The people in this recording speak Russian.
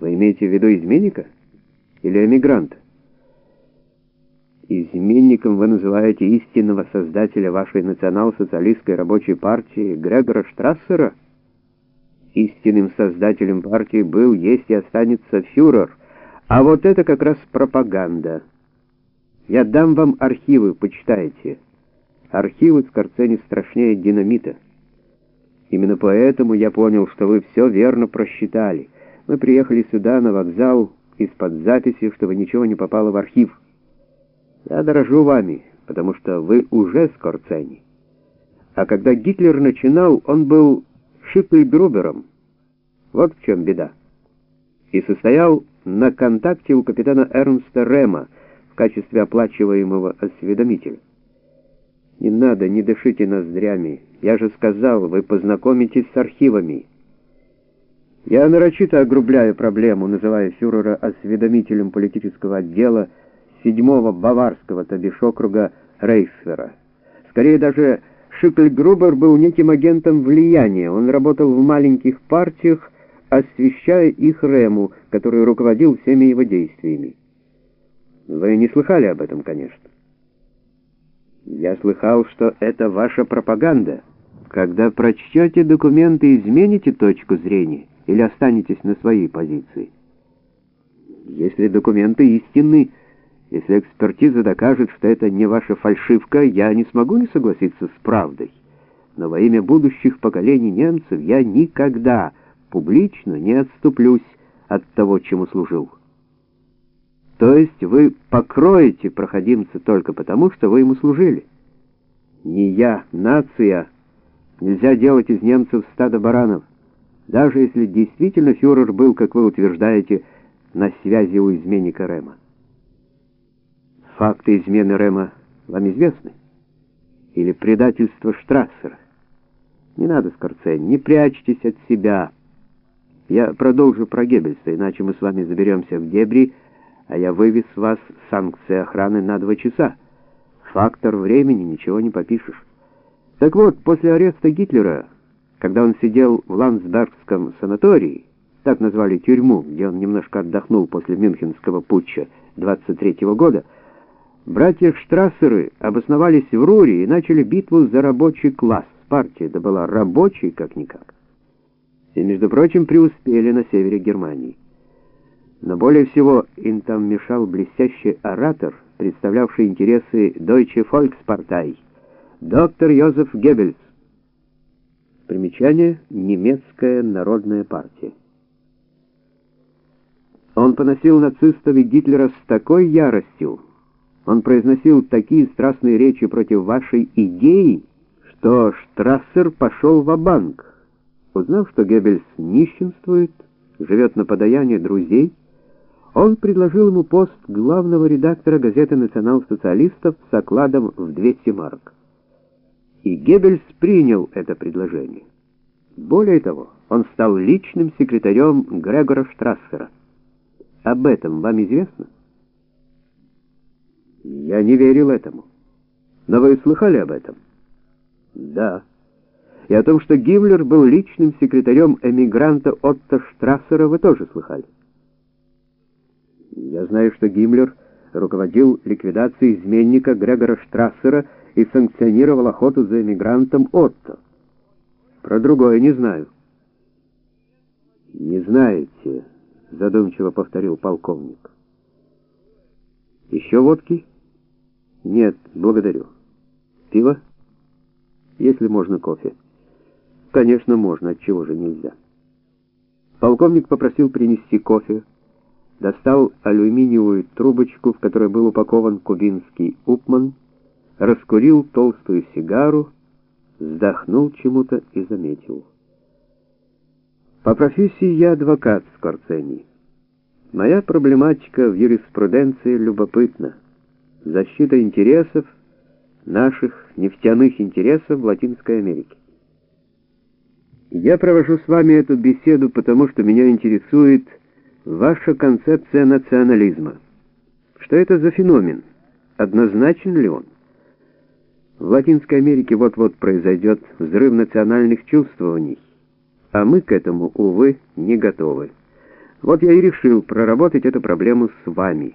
Вы имеете в виду изменника или эмигранта? Изменником вы называете истинного создателя вашей национал-социалистской рабочей партии Грегора Штрассера? Истинным создателем партии был, есть и останется фюрер, а вот это как раз пропаганда. Я дам вам архивы, почитайте. Архивы Скорцени страшнее динамита. Именно поэтому я понял, что вы все верно просчитали. Мы приехали сюда, на вокзал, из-под записи, чтобы ничего не попало в архив. Я дорожу вами, потому что вы уже Скорцени. А когда Гитлер начинал, он был Шипльгрубером. Вот в чем беда. И состоял на контакте у капитана Эрнста Рема в качестве оплачиваемого осведомителя. Не надо, не дышите ноздрями. Я же сказал, вы познакомитесь с архивами. Я нарочито огрубляю проблему, называя фюрера осведомителем политического отдела седьмого баварского, то бишь. Скорее даже Шикльгрубер был неким агентом влияния. Он работал в маленьких партиях, освещая их Рему, который руководил всеми его действиями. Вы не слыхали об этом, конечно. Я слыхал, что это ваша пропаганда. Когда прочтете документы, измените точку зрения или останетесь на своей позиции. Если документы истинны, если экспертиза докажет, что это не ваша фальшивка, я не смогу не согласиться с правдой. Но во имя будущих поколений немцев я никогда публично не отступлюсь от того, чему служил. То есть вы покроете проходимца только потому, что вы ему служили. Не я, нация. Нельзя делать из немцев стадо баранов. Даже если действительно фюрер был, как вы утверждаете, на связи у изменника Рема. Факты измены Рема вам известны? Или предательство Штрассера? Не надо, Скорцень, не прячьтесь от себя. Я продолжу про Геббельса, иначе мы с вами заберемся в дебри, а я вывез вас санкции охраны на два часа. Фактор времени, ничего не попишешь. Так вот, после ареста Гитлера, когда он сидел в Ландсбергском санатории, так назвали тюрьму, где он немножко отдохнул после Мюнхенского путча 23 -го года, Братья Штрассеры обосновались в Руре и начали битву за рабочий класс. Партия да была рабочей как-никак. И, между прочим, преуспели на севере Германии. Но более всего им там мешал блестящий оратор, представлявший интересы Deutsche Volkspartei, доктор Йозеф Геббельс. Примечание «Немецкая народная партия». Он поносил нацистов и Гитлера с такой яростью, он произносил такие страстные речи против вашей идеи, что Штрассер пошел в банк Узнав, что Геббельс нищенствует, живет на подаяние друзей, он предложил ему пост главного редактора газеты «Национал-социалистов» с окладом в 200 марок. И Геббельс принял это предложение. Более того, он стал личным секретарем Грегора Штрассера. Об этом вам известно? Я не верил этому. Но вы слыхали об этом? Да. И о том, что Гиммлер был личным секретарем эмигранта Отто Штрассера, вы тоже слыхали? Я знаю, что Гиммлер руководил ликвидацией изменника Грегора Штрассера и санкционировал охоту за эмигрантом Отто. Про другое не знаю. «Не знаете», — задумчиво повторил полковник. «Еще водки?» Нет, благодарю. Пиво? Если можно, кофе. Конечно, можно, от чего же нельзя. Полковник попросил принести кофе, достал алюминиевую трубочку, в которой был упакован кубинский упман, раскурил толстую сигару, вздохнул чему-то и заметил. По профессии я адвокат Скорцени. Моя проблематика в юриспруденции любопытна защита интересов, наших нефтяных интересов в Латинской Америке. Я провожу с вами эту беседу, потому что меня интересует ваша концепция национализма. Что это за феномен? Однозначен ли он? В Латинской Америке вот-вот произойдет взрыв национальных чувствований, а мы к этому, увы, не готовы. Вот я и решил проработать эту проблему с вами.